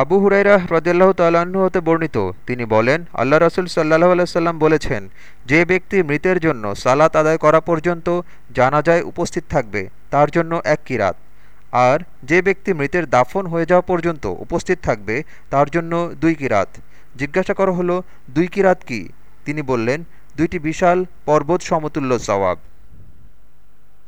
আবু হুরাইরা হ্রদাল্লাহ তাল্লাহ্ন হতে বর্ণিত। তিনি বলেন, আল্লাহ রসুল সাল্লাহ আলাইসাল্লাম বলেছেন, যে ব্যক্তি মৃতের জন্য সালাত আদায় করা পর্যন্ত জানাজায় উপস্থিত থাকবে, তার জন্য এক কিরাত। আর যে ব্যক্তি মৃতের দাফন হয়ে যাওয়া পর্যন্ত উপস্থিত থাকবে, তার জন্য দুই কিরাত। জিজ্ঞাসা করা হলো, দুই কিরাত কি? তিনি বললেন, দুইটি বিশাল পর্বত সমতুল্য সওয়াব